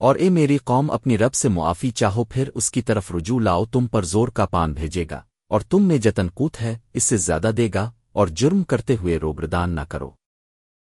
اور اے میری قوم اپنی رب سے معافی چاہو، پھر اس کی طرف رجوع لاؤ، تم پر زور کا پان بھیجے گا، اور تم میں جتن کوت ہے، اس سے زیادہ دے گا، اور جرم کرتے ہوئے روبردان نہ کرو۔